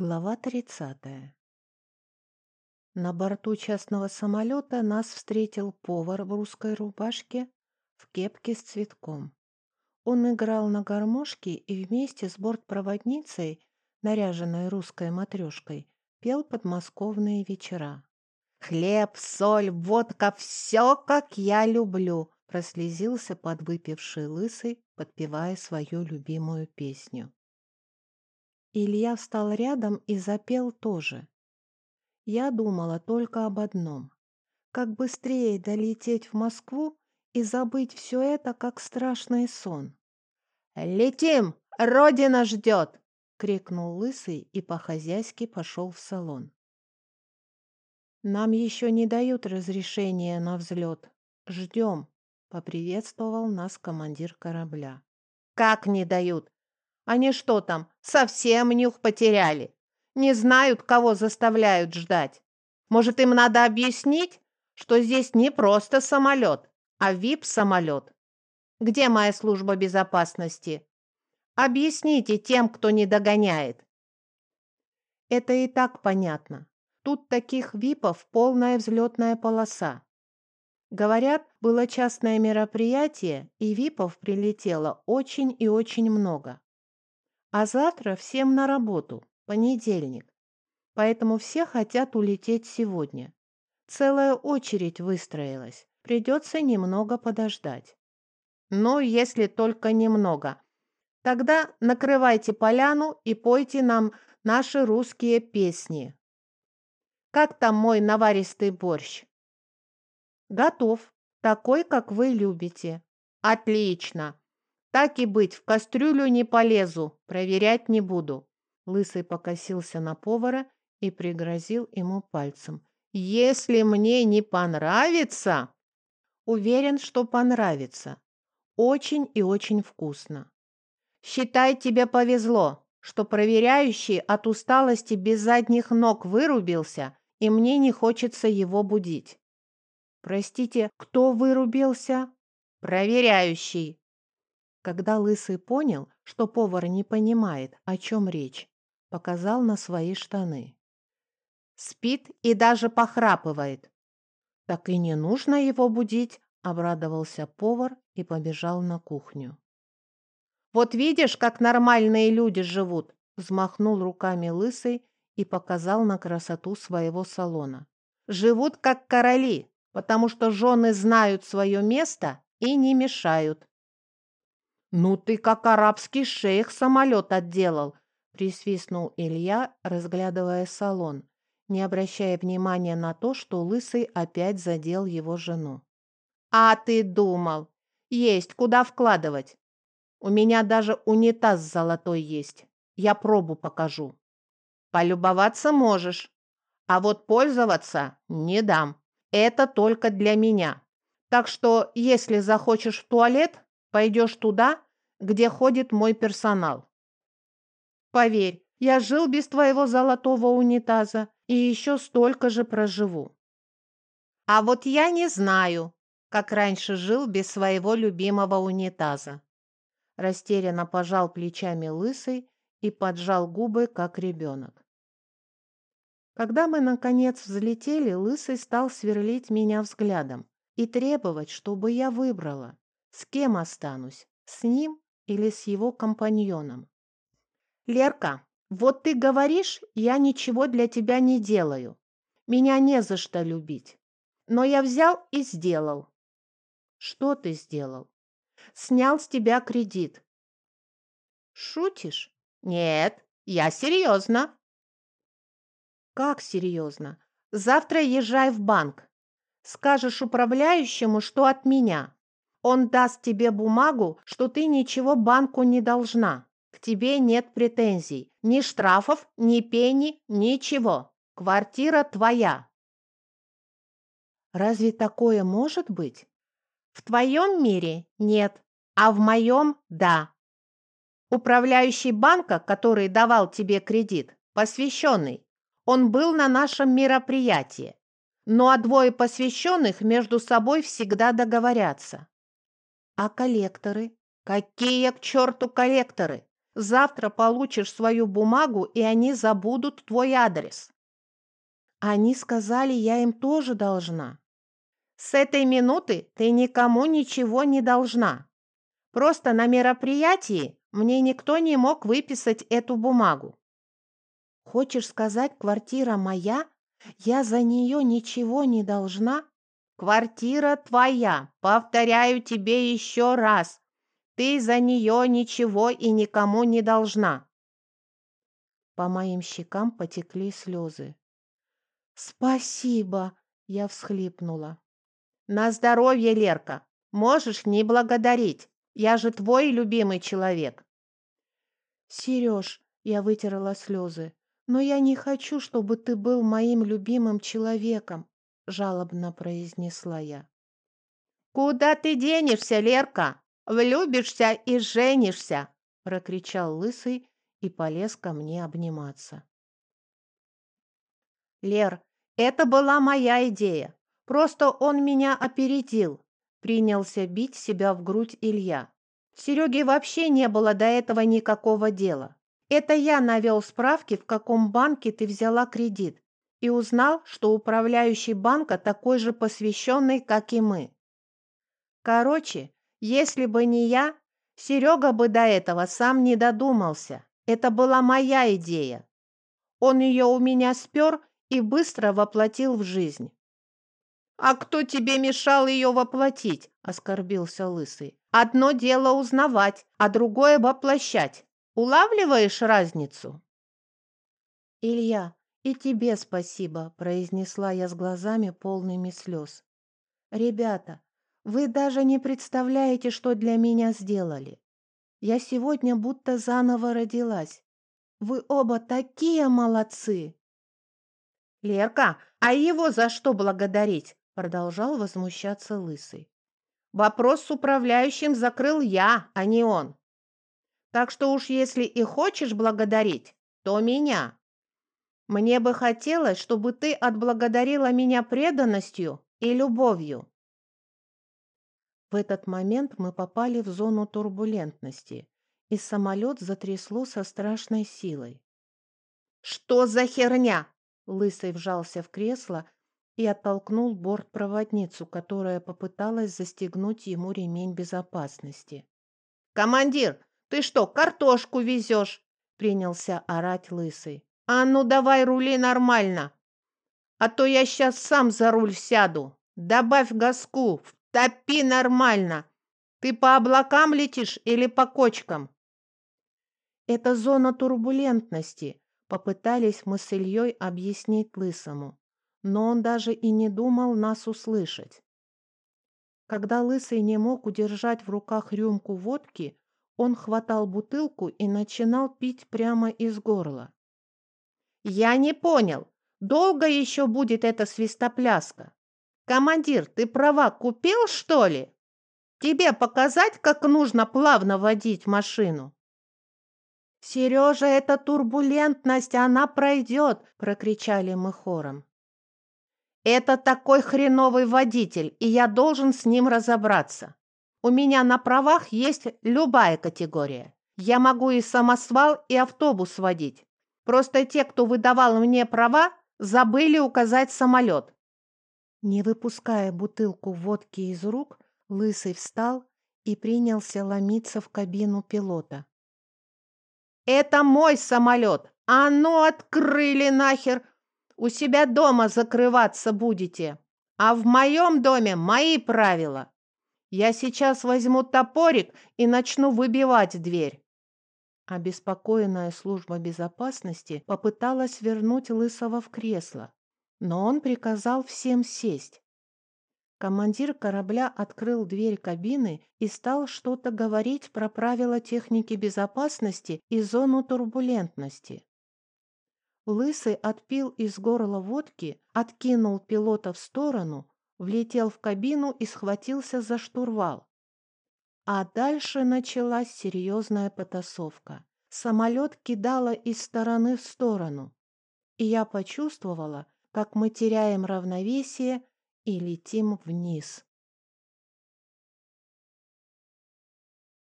Глава 30. На борту частного самолета нас встретил повар в русской рубашке в кепке с цветком. Он играл на гармошке и вместе с бортпроводницей, наряженной русской матрешкой, пел подмосковные вечера. «Хлеб, соль, водка — все, как я люблю!» прослезился подвыпивший лысый, подпевая свою любимую песню. Илья встал рядом и запел тоже. Я думала только об одном. Как быстрее долететь в Москву и забыть все это, как страшный сон. «Летим! Родина ждет!» — крикнул Лысый и по-хозяйски пошел в салон. «Нам еще не дают разрешения на взлет. Ждем», — поприветствовал нас командир корабля. «Как не дают? Они что там, совсем нюх потеряли? Не знают, кого заставляют ждать. Может, им надо объяснить, что здесь не просто самолет, а вип-самолет? Где моя служба безопасности? Объясните тем, кто не догоняет. Это и так понятно. Тут таких випов полная взлетная полоса. Говорят, было частное мероприятие, и випов прилетело очень и очень много. А завтра всем на работу, понедельник. Поэтому все хотят улететь сегодня. Целая очередь выстроилась. Придется немного подождать. Ну, если только немного. Тогда накрывайте поляну и пойте нам наши русские песни. Как там мой наваристый борщ? Готов. Такой, как вы любите. Отлично. Так и быть, в кастрюлю не полезу, проверять не буду. Лысый покосился на повара и пригрозил ему пальцем. Если мне не понравится... Уверен, что понравится. Очень и очень вкусно. Считай, тебе повезло, что проверяющий от усталости без задних ног вырубился, и мне не хочется его будить. Простите, кто вырубился? Проверяющий. Когда Лысый понял, что повар не понимает, о чем речь, показал на свои штаны. Спит и даже похрапывает. Так и не нужно его будить, обрадовался повар и побежал на кухню. Вот видишь, как нормальные люди живут, взмахнул руками Лысый и показал на красоту своего салона. Живут как короли, потому что жены знают свое место и не мешают. «Ну ты как арабский шейх самолет отделал!» — присвистнул Илья, разглядывая салон, не обращая внимания на то, что Лысый опять задел его жену. «А ты думал! Есть куда вкладывать! У меня даже унитаз золотой есть. Я пробу покажу. Полюбоваться можешь, а вот пользоваться не дам. Это только для меня. Так что, если захочешь в туалет, Пойдешь туда, где ходит мой персонал. Поверь, я жил без твоего золотого унитаза и еще столько же проживу. А вот я не знаю, как раньше жил без своего любимого унитаза. Растерянно пожал плечами лысый и поджал губы, как ребенок. Когда мы, наконец, взлетели, лысый стал сверлить меня взглядом и требовать, чтобы я выбрала, с кем останусь? С ним или с его компаньоном? Лерка, вот ты говоришь, я ничего для тебя не делаю. Меня не за что любить. Но я взял и сделал. Что ты сделал? Снял с тебя кредит. Шутишь? Нет, я серьезно. Как серьезно? Завтра езжай в банк. Скажешь управляющему, что от меня. Он даст тебе бумагу, что ты ничего банку не должна. К тебе нет претензий. Ни штрафов, ни пени, ничего. Квартира твоя. Разве такое может быть? В твоем мире нет, а в моем – да. Управляющий банка, который давал тебе кредит, посвященный, он был на нашем мероприятии. Ну а двое посвященных между собой всегда договорятся. А коллекторы? Какие к черту коллекторы? Завтра получишь свою бумагу, и они забудут твой адрес. Они сказали, я им тоже должна. С этой минуты ты никому ничего не должна. Просто на мероприятии мне никто не мог выписать эту бумагу. Хочешь сказать, квартира моя? Я за нее ничего не должна? Квартира твоя, повторяю тебе еще раз. Ты за нее ничего и никому не должна. По моим щекам потекли слезы. «Спасибо!» — я всхлипнула. «На здоровье, Лерка! Можешь не благодарить. Я же твой любимый человек!» «Сереж!» — я вытерла слезы. «Но я не хочу, чтобы ты был моим любимым человеком!» — жалобно произнесла я. «Куда ты денешься, Лерка? Влюбишься и женишься!» — прокричал Лысый и полез ко мне обниматься. «Лер, это была моя идея. Просто он меня опередил. Принялся бить себя в грудь Илья. Сереге вообще не было до этого никакого дела. Это я навел справки, в каком банке ты взяла кредит, и узнал, что управляющий банка такой же посвященный, как и мы. Короче, если бы не я, Серега бы до этого сам не додумался. Это была моя идея. Он ее у меня спер и быстро воплотил в жизнь. «А кто тебе мешал ее воплотить?» – оскорбился Лысый. «Одно дело узнавать, а другое – воплощать. Улавливаешь разницу?» «Илья, и тебе спасибо», – произнесла я с глазами полными слез. «Ребята, вы даже не представляете, что для меня сделали. Я сегодня будто заново родилась. Вы оба такие молодцы!» «Лерка, а его за что благодарить?» Продолжал возмущаться Лысый. Вопрос с управляющим закрыл я, а не он. Так что уж если и хочешь благодарить, то меня. Мне бы хотелось, чтобы ты отблагодарила меня преданностью и любовью. В этот момент мы попали в зону турбулентности, и самолет затрясло со страшной силой. «Что за херня?» Лысый вжался в кресло и оттолкнул бортпроводницу, которая попыталась застегнуть ему ремень безопасности. «Командир, ты что, картошку везешь?» — принялся орать Лысый. «А ну давай рули нормально, а то я сейчас сам за руль сяду. Добавь газку, втопи нормально. Ты по облакам летишь или по кочкам?» «Это зона турбулентности», — попытались мы с Ильей объяснить Лысому но он даже и не думал нас услышать. Когда Лысый не мог удержать в руках рюмку водки, он хватал бутылку и начинал пить прямо из горла. «Я не понял, долго еще будет эта свистопляска? Командир, ты права купил, что ли? Тебе показать, как нужно плавно водить машину?» «Сережа, это турбулентность, она пройдет!» – прокричали мы хором. Это такой хреновый водитель, и я должен с ним разобраться. У меня на правах есть любая категория. Я могу и самосвал, и автобус водить. Просто те, кто выдавал мне права, забыли указать самолет. Не выпуская бутылку водки из рук, Лысый встал и принялся ломиться в кабину пилота. «Это мой самолет! А ну, открыли нахер! у себя дома закрываться будете, а в моем доме мои правила. Я сейчас возьму топорик и начну выбивать дверь». Обеспокоенная служба безопасности попыталась вернуть Лысого в кресло, но он приказал всем сесть. Командир корабля открыл дверь кабины и стал что-то говорить про правила техники безопасности и зону турбулентности. Лысый отпил из горла водки, откинул пилота в сторону, влетел в кабину и схватился за штурвал. А дальше началась серьезная потасовка. Самолет кидало из стороны в сторону, и я почувствовала, как мы теряем равновесие и летим вниз.